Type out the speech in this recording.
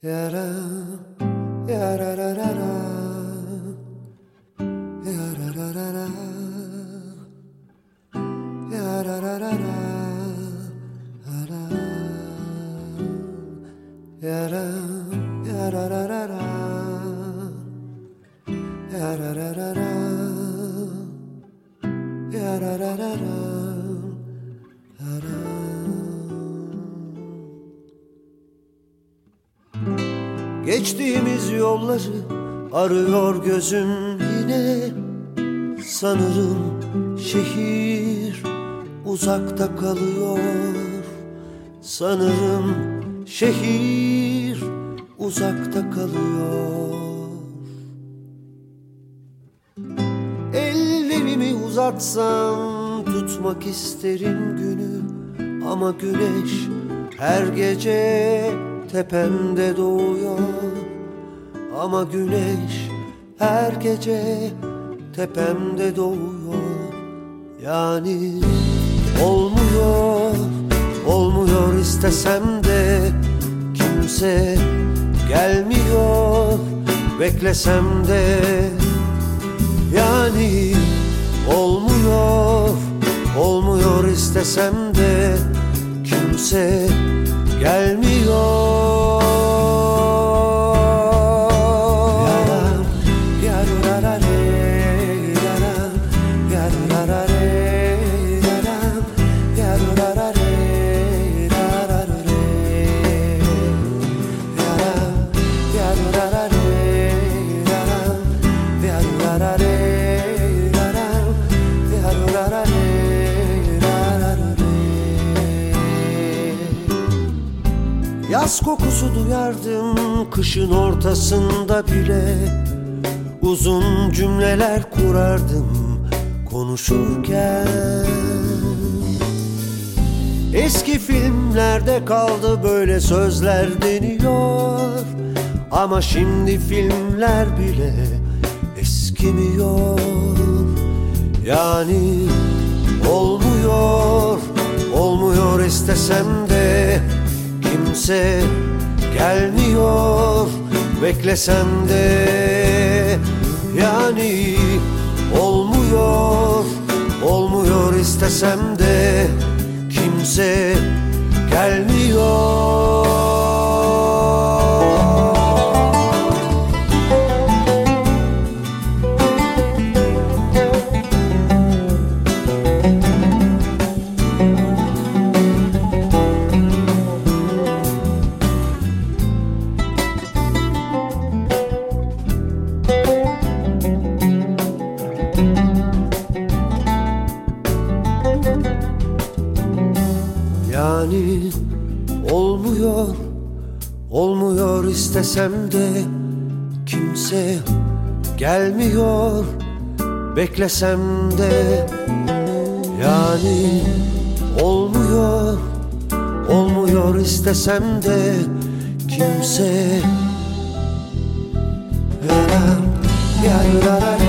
Yada, yada, da, da, da. Yada, da, da, da. Yada, da, da, da. Da, Yada, yada, da, da, da. Yada, da, da, da. Yada, da, da, da. Geçtiğimiz yolları arıyor gözüm yine. Sanırım şehir uzakta kalıyor. Sanırım şehir uzakta kalıyor. Ellerimi uzatsam tutmak isterim günü. Ama güneş her gece tepemde doğuyor. Ama güneş her gece tepemde doğuyor. Yani olmuyor, olmuyor istesem de Kimse gelmiyor. Beklesem de yani olmuyor, olmuyor istesem de kimse gelmiyor. Yaz kokusu duyardım kışın ortasında bile Uzun cümleler kurardım konuşurken Eski filmlerde kaldı böyle sözler deniyor Ama şimdi filmler bile eskimiyor. Yani olmuyor, olmuyor istesem de Kimse gelmiyor. Beklesem de Yani olmuyor, olmuyor istesem de Kimse gelmiyor Yani olmuyor, olmuyor istesem de kimse gelmiyor beklesem de. Yani olmuyor, olmuyor istesem de kimse. Yararare,